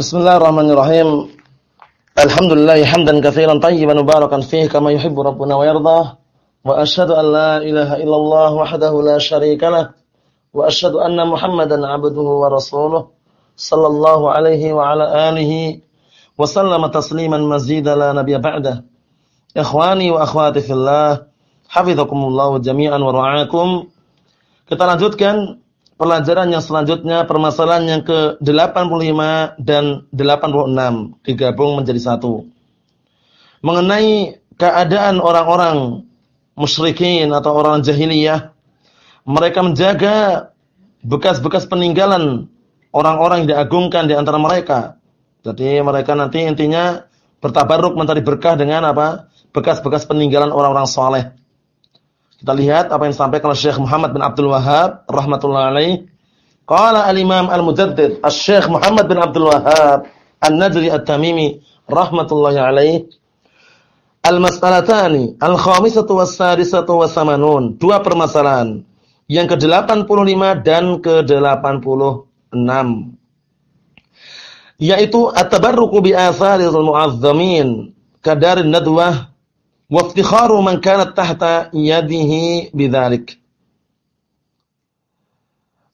Bismillahirrahmanirrahim. Alhamdulillah hamdan katsiran tayyiban mubarakan fihi kama yuhibbu rabbuna wa yardah. Wa asyhadu an la ilaha illallah wahdahu la syarika lah. Wa asyhadu anna Muhammadan 'abduhu wa rasuluh sallallahu alaihi wa ala alihi wa sallama tasliman mazida la nabiyya ba'dah. Ikhwani wa akhwati fillah, hafizakumullah jami'an wa ra'akum. Kita lanjutkan pelajaran yang selanjutnya permasalahan yang ke-85 dan 86 digabung menjadi satu. Mengenai keadaan orang-orang musyrikin atau orang jahiliyah, mereka menjaga bekas-bekas peninggalan orang-orang yang diagungkan di antara mereka. Jadi mereka nanti intinya bertabarruk mencari berkah dengan apa? Bekas-bekas peninggalan orang-orang soleh. Kita lihat apa yang disampaikan oleh Syekh Muhammad bin Abdul Wahhab rahmatullah alaih. Qala al-Imam al-Mujaddid Asy-Syekh Muhammad bin Abdul Wahhab An-Najri At-Tamimi rahmatullahi alaih. Al-mas'alatani al-khamisatu was-sadisatu was-samanun. Dua permasalahan. Yang ke-85 dan ke-86 yaitu at-tabarruku bi atharil mu'azzamin kadarin nadwah wa iftikharu man kanat tahta yadihi bidzalik.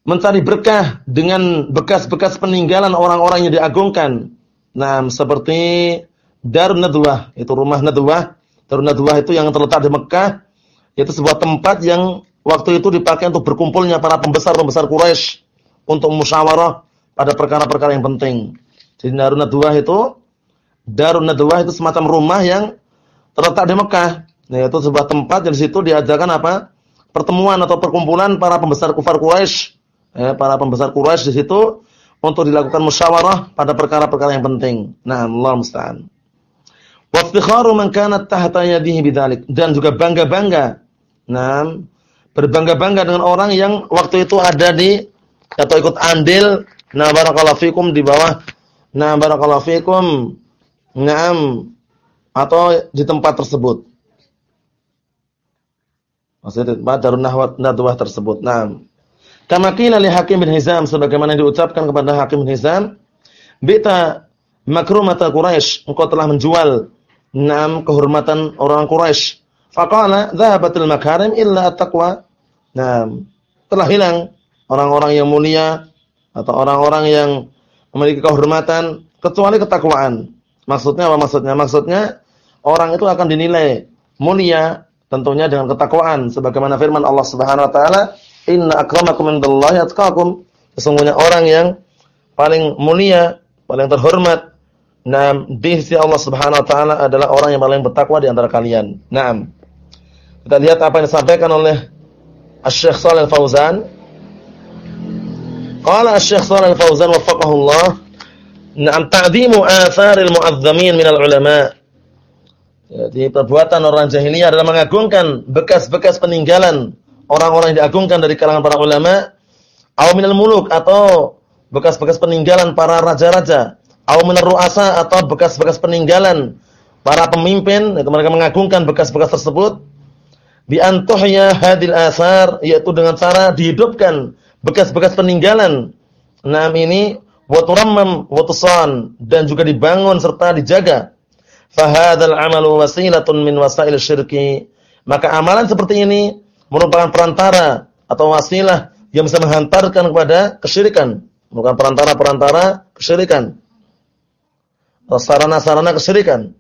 Mencari berkah dengan bekas-bekas peninggalan orang-orang yang diagungkan. Nah, seperti Darun Nadwah, itu rumah Nadwah. Darun Nadwah itu yang terletak di Mekah, itu sebuah tempat yang waktu itu dipakai untuk berkumpulnya para pembesar-pembesar Quraisy untuk musyawarah pada perkara-perkara yang penting. Jadi Darun Nadwah itu Darun Nadwah itu semacam rumah yang terletak di Mekah. Yaitu sebuah tempat yang di situ diajarkan apa? Pertemuan atau perkumpulan para pembesar kufar Quraisy. Eh, para pembesar Quraisy di situ untuk dilakukan musyawarah pada perkara-perkara yang penting. Nah, Allah musta'an. Wa iftikharu man kanat tahta yadihi bidzalik dan juga bangga-bangga. Nah, berbangga-bangga dengan orang yang waktu itu ada di atau ikut andil nah barakallahu fikum di bawah nah barakallahu fikum Naam atau di tempat tersebut. Maksudnya di tempat darun nadwah tersebut. Naam. Kama li Hakim bin Hizam sebagaimana diucapkan kepada Hakim bin Hizam, "Bita makrumata Quraisy, engkau telah menjual enam kehormatan orang Quraisy." Faqala, "Dhahabatil makarim illa at-taqwa." Nah, telah hilang orang-orang yang mulia atau orang-orang yang memiliki kehormatan kecuali ketakwaan. Maksudnya apa maksudnya? Maksudnya orang itu akan dinilai mulia tentunya dengan ketakwaan sebagaimana firman Allah Subhanahu wa taala, "Inna akramakum indallahi atqakum." Sesungguhnya orang yang paling mulia, paling terhormat Naam di sisi Allah Subhanahu wa taala adalah orang yang paling bertakwa di antara kalian. Naam. Kita lihat apa yang disampaikan oleh Asy-Syaikh Shalal Fauzan. Qala Asy-Syaikh Shalal Fauzan waffaqahullah Na'am ta'dhimu atharil mu'azzamin minal ulama. Jadi perbuatan orang jahiliyah adalah mengagungkan bekas-bekas peninggalan orang-orang yang diagungkan dari kalangan para ulama, aw minal muluk atau bekas-bekas peninggalan para raja-raja, aw minar ru'asa atau bekas-bekas peninggalan para pemimpin, itu mereka mengagungkan bekas-bekas tersebut bi hadil athar yaitu dengan cara dihidupkan bekas-bekas peninggalan. Nah, ini wa turammam wa dan juga dibangun serta dijaga. Fahadzal amalu wasilatun min wasail syirki. Maka amalan seperti ini merupakan perantara atau wasilah yang bisa menghantarkan kepada kesyirikan. Merupakan perantara-perantara kesyirikan. Sarana-sarana kesyirikan.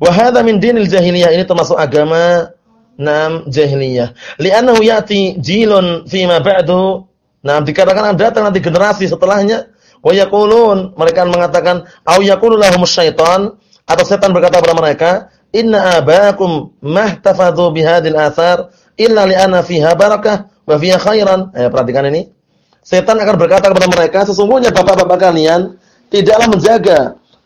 Wa hadza min dinil jahiliyah ini termasuk agama nam jahiliyah. Li'annahu ya'ti jilun fima ba'du. Nah, dikatakan ada datang nanti generasi setelahnya Wa yaqulun mereka mengatakan au yaqulu lahum syaitan atau setan berkata kepada mereka, "Inna abaakum mahtafadhu bihadil athar illa li'anna fiha barakah wa fiha khairan." Eh, perhatikan ini. Setan akan berkata kepada mereka, sesungguhnya bapak-bapak kalian tidaklah menjaga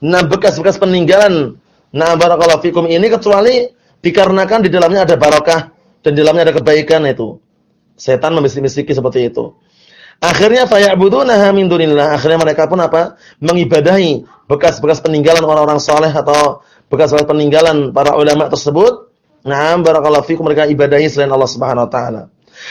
enam bekas-bekas peninggalan nah barakallahu fikum ini kecuali dikarenakan di dalamnya ada barakah dan di dalamnya ada kebaikan itu. Setan membisik-bisiki seperti itu. Akhirnya faya'budunaha min dunillah. Akhirnya mereka pun apa? Mengibadahi bekas-bekas peninggalan orang-orang soleh atau bekas-bekas peninggalan para ulama tersebut. Naam barakallahu fikum mereka ibadahi selain Allah Subhanahu wa taala.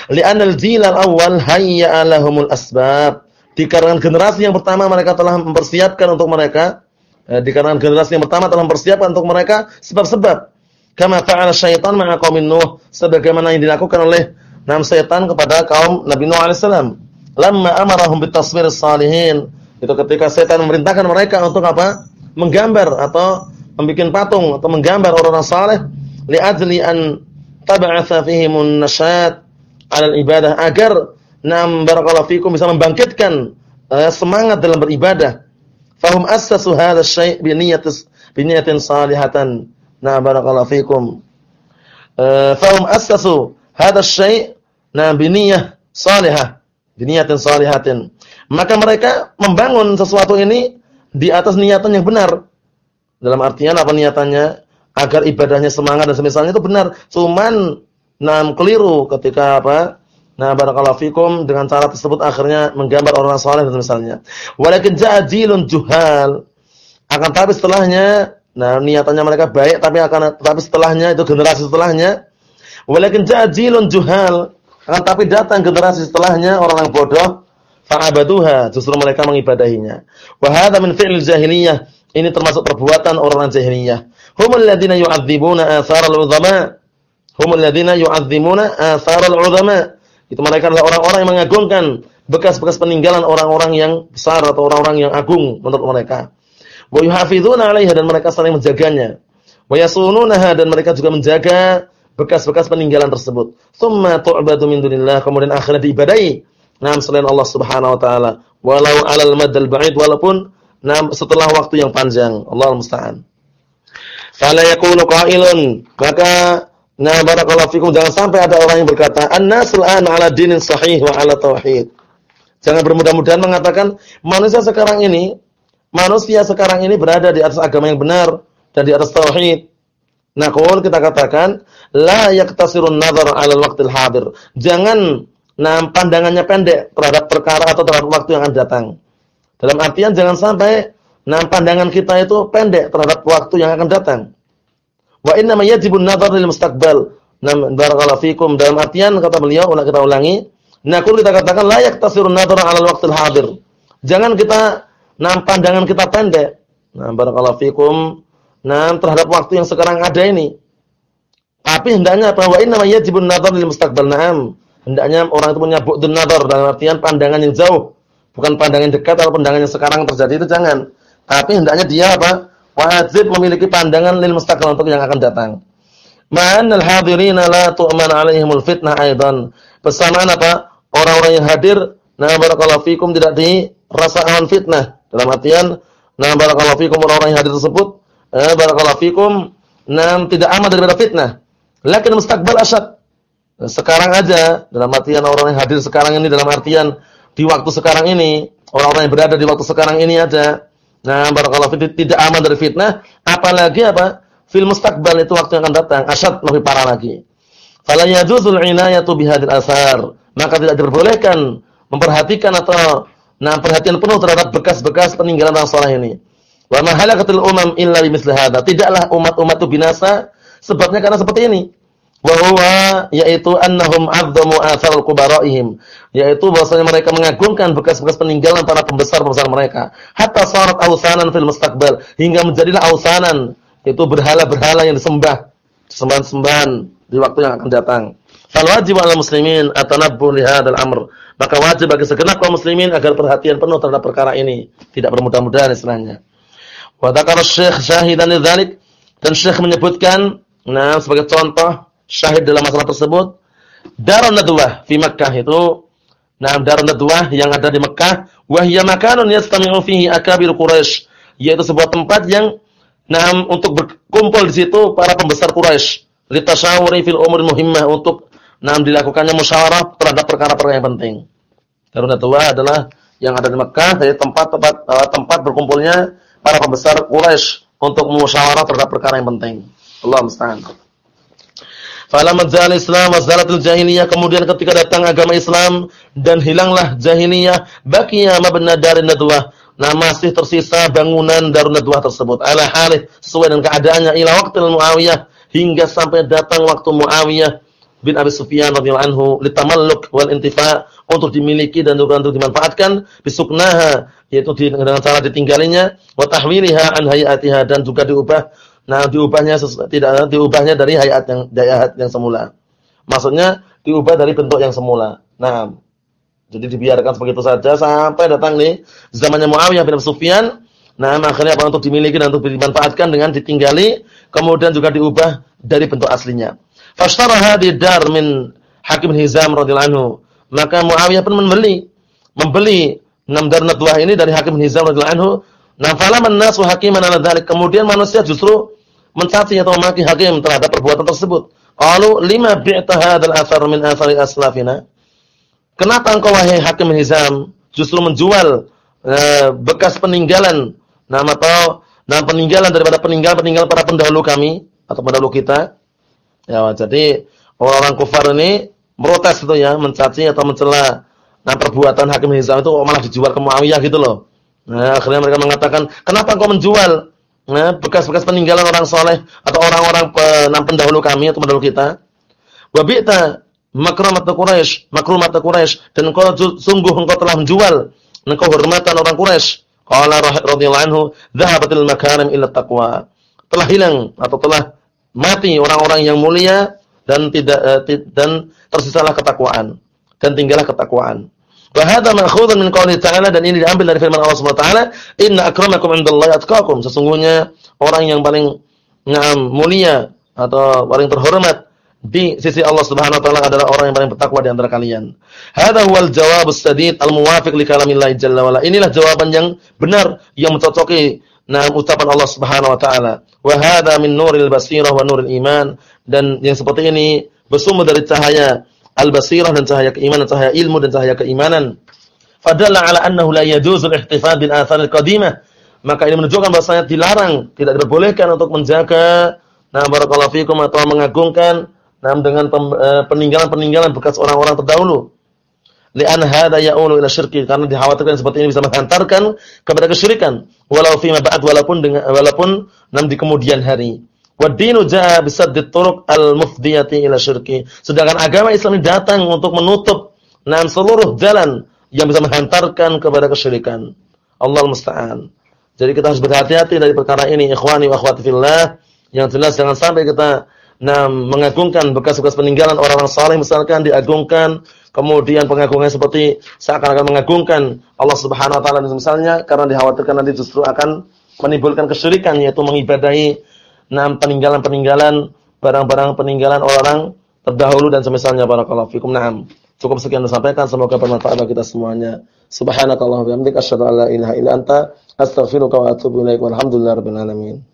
Li'anal jilal awal hayya'a lahumul asbab. dikarenakan generasi yang pertama mereka telah mempersiapkan untuk mereka eh, dikarenakan generasi yang pertama telah mempersiapkan untuk mereka sebab-sebab kama fa'ala syaitan ma'a qaumin Nuh sebagaimana yang dilakukan oleh nam syaitan kepada kaum Nabi Nuh alaihi lamma amarahum bitaswir salihin itu ketika setan memerintahkan mereka untuk apa menggambar atau membuat patung atau menggambar orang-orang saleh li'ajli an tab'atha fihimun nasyat 'ala ibadah agar nam barakallahu fikum bisa membangkitkan uh, semangat dalam beribadah. Fahum assasu hadha syai' bi niyyatis bi niyyatin salihatan. Na barakallahu fikum. Uh, fahum assasu hadha syai' na bi niyyah salihah, bi niyyatin salihatin. Maka mereka membangun sesuatu ini di atas niatan yang benar. Dalam artian apa niatannya? Agar ibadahnya semangat dan semisalnya itu benar. Cuman nam keliru ketika apa? Nah, barakallahu fikum dengan cara tersebut akhirnya menggambar orang saleh dan misalnya. Walakin ja'jilun juhal. Akan tapi setelahnya, nah niatannya mereka baik tapi akan tapi setelahnya itu generasi setelahnya walakin ja'jilun juhal. Akan tapi datang generasi setelahnya orang yang bodoh fa'abaduha, justru mereka mengibadahinya. Wa hadza min fi'l jahiliyah. Ini termasuk perbuatan orang jahiliyah. Humul ladzina yu'adzibuna atharal uzama. Humul ladzina yu'adzimuna atharal uzama. Itu mereka adalah orang-orang yang mengagungkan bekas-bekas peninggalan orang-orang yang besar atau orang-orang yang agung menurut mereka. Wa yuhafizuna 'alaiha dan mereka saling menjaganya. Wa yasununaha dan mereka juga menjaga bekas-bekas peninggalan tersebut. Tsumma tu'badu min dunillah, kemudian akhirnya diibadahi nam selain Allah Subhanahu wa taala. Walau 'alal madal ba'id walaupun nam setelah waktu yang panjang. Allah musta'an. Fala yaqulu qailun, maka Nah, barakallahu fikum jangan sampai ada orang yang berkata, "An-nasul an 'ala dinin sahih wa 'ala tauhid." Jangan bermudah-mudahan mengatakan manusia sekarang ini manusia sekarang ini berada di atas agama yang benar dan di atas tauhid. Nah, kalau kita katakan la yaktasirun nazar 'ala al-waqtil hadir. Jangan nah pandangannya pendek terhadap perkara atau terhadap waktu yang akan datang. Dalam artian jangan sampai nah pandangan kita itu pendek terhadap waktu yang akan datang. Wa inna ma yajibun nadhar lil mustaqbal. Nam barakallahu fikum dalam artian kata beliau ulang kita ulangi. Nah, kalau kita katakan layak tasirun nadhar 'ala al-waqtil hadir. Jangan kita nam pandangan kita pendek. Nah, barakallahu fikum nam terhadap waktu yang sekarang ada ini. Tapi hendaknya apa? Wa inna ma yajibun nadhar lil mustaqbal. Naam. Hendaknya orang itu punya bu'dun nadhar dalam artian pandangan yang jauh. Bukan pandangan dekat atau pandangan yang sekarang terjadi itu jangan. Tapi hendaknya dia apa? wajib memiliki pandangan lil mustaqbal untuk yang akan datang. Ma'annal hadirina la tu'man 'alaihimul fitnah aidan. Bersamaan apa? Orang-orang yang hadir, nah barakallahu fikum tidak dirasa aman fitnah. Dalam artian, nah barakallahu fikum orang-orang yang hadir tersebut, eh, barakallahu fikum, nah tidak aman daripada fitnah. Lakin mustaqbal asyad. Sekarang aja, dalam artian orang yang hadir sekarang ini dalam artian di waktu sekarang ini, orang-orang yang berada di waktu sekarang ini ada Nah, barakallahu fiik tidak aman dari fitnah, apalagi apa? Fil mustaqbal itu waktu yang akan datang, asyad lebih parah lagi. Fala yajuzul inayatu bihadil asar. Maka tidak diperbolehkan memperhatikan atau nah perhatian penuh terhadap bekas-bekas peninggalan orang saleh ini. Wa ma halakatil umam illa bimithli hadza. Tidaklah umat-umat itu binasa sebabnya karena seperti ini. Wa huwa yaitu annahum azzamu athar kubaraihim. Yaitu bahwasanya mereka mengagungkan bekas-bekas peninggalan para pembesar-pembesar mereka. Hatta sarat ausanan fil mustaqbal. Hingga menjadilah ausanan itu berhala-berhala yang disembah. Sembahan-sembahan di waktu yang akan datang. Fal wajib 'alal muslimin atanabbu li hadzal amr. Maka wajib bagi segenap kaum muslimin agar perhatian penuh terhadap perkara ini. Tidak bermudah-mudahan istilahnya wa dzakara syekh syahidan lidzalik dan syekh menyebutkan nah sebagai contoh syahid dalam masalah tersebut Darun Nadwah di Makkah itu nah Darun Nadwah yang ada di Makkah wa hiya makanun yastami'u fihi akabir Quraisy yaitu sebuah tempat yang nah untuk berkumpul di situ para pembesar Quraisy litashawuri fil umur muhimmah untuk nah dilakukannya musyawarah terhadap perkara-perkara yang penting. Darun Nadwah adalah yang ada di yaitu tempat-tempat uh, tempat berkumpulnya para pembesar Quraisy untuk musyawarah terhadap perkara yang penting. Allah musta'an. Falamma dzal Islam wa zalatul jahiliyah. Kemudian ketika datang agama Islam dan hilanglah jahiliyah baqiya mabna darin nadwah. Nah masih tersisa bangunan darun nadwah tersebut. Ala halih sesuai dengan keadaannya. Ila waqtil Muawiyah hingga sampai datang waktu Muawiyah bin Abi Sufyan radhiyallahu anhu litamalluk wal intifa untuk dimiliki dan juga untuk dimanfaatkan bisuknaha yaitu dengan cara ditinggalinya wa tahwiliha an hayatiha dan juga diubah nah diubahnya tidak diubahnya dari hayat yang hayat yang semula. Maksudnya diubah dari bentuk yang semula. Nah, jadi dibiarkan begitu saja sampai datang nih zamannya Muawiyah bin Abi Sufyan. Nah, akhirnya apa untuk dimiliki dan untuk dimanfaatkan dengan ditinggali, kemudian juga diubah dari bentuk aslinya. Fashtaraha dar min Hakim Hizam radhiyallahu anhu. Maka Muawiyah pun membeli membeli enam dar nadwah ini dari Hakim Hizam radhiyallahu anhu. Falaman nasu hakiman ala dzalik. Kemudian manusia justru mencaci atau memaki hakim terhadap perbuatan tersebut. Qalu lima bi'ta hadzal athar min athari aslafina? Kenapa engkau wahai Hakim Hizam justru menjual e, bekas peninggalan nama atau nama peninggalan daripada peninggalan-peninggalan para pendahulu kami atau pendahulu kita? Ya, jadi orang-orang kufar ini protes itu ya, mencaci atau mencela nah perbuatan Hakim Hizam itu malah dijual ke Muawiyah gitu loh. Nah, akhirnya mereka mengatakan, "Kenapa engkau menjual nah bekas-bekas peninggalan orang soleh atau orang-orang pendahulu kami atau pendahulu kita?" Wa bi'ta makramat Quraisy, makrumat Quraisy dan engkau sungguh engkau telah menjual engkau hormatan orang Quraisy. Qala radhiyallahu anhu, "Dhahabatil makarim illa taqwa." Telah hilang atau telah mati orang-orang yang mulia dan tidak uh, dan tersisalah ketakwaan dan tinggallah ketakwaan. Wa hadza min qouli ta'ala dan ini diambil dari firman Allah Subhanahu wa taala, "Inna akramakum 'indallahi atqakum." Sesungguhnya orang yang paling ngam, mulia atau paling terhormat di sisi Allah Subhanahu wa taala adalah orang yang paling bertakwa di antara kalian. Hadza huwal jawabus sadid al-muwafiq li kalamillahi jalla wa Inilah jawaban yang benar yang mencocoki nah ucapan Allah Subhanahu wa taala. Wa hadza min nuril basirah wa nuril iman dan yang seperti ini bersumber dari cahaya al-basirah dan cahaya keimanan, cahaya ilmu dan cahaya keimanan. Fadalla ala annahu la yajuzu al-ihtifaz bil athar al-qadimah. Maka ini menunjukkan bahwasanya dilarang, tidak diperbolehkan untuk menjaga nah barakallahu fikum atau mengagungkan nah dengan eh, peninggalan-peninggalan bekas orang-orang terdahulu li'an hadza ya'ulu ila syirki. Karena dikhawatirkan seperti ini bisa menghantarkan kepada kesyirikan. Walau fi ba'd walaupun dengan walaupun nam di kemudian hari. Wad-dinu jaa bisaddit turuq al-mufdiyati ila syirki. Sedangkan agama Islam ini datang untuk menutup nam seluruh jalan yang bisa menghantarkan kepada kesyirikan. Allah musta'an. Jadi kita harus berhati-hati dari perkara ini ikhwani wa akhwati fillah. Yang jelas jangan sampai kita nah mengagungkan bekas-bekas peninggalan orang-orang saleh misalkan diagungkan kemudian pengagungan seperti seakan-akan mengagungkan Allah Subhanahu wa taala misalnya karena dikhawatirkan nanti justru akan menimbulkan kesyirikan yaitu mengibadahi enam peninggalan-peninggalan barang-barang peninggalan orang terdahulu dan semisalnya barakallahu fikum. Naam. Cukup sekian disampaikan semoga bermanfaat bagi kita semuanya. Subhanakallahumma wa bihamdika asyhadu an la ilaha illa anta astaghfiruka wa atubu ilaik. Walhamdulillahirabbil alamin.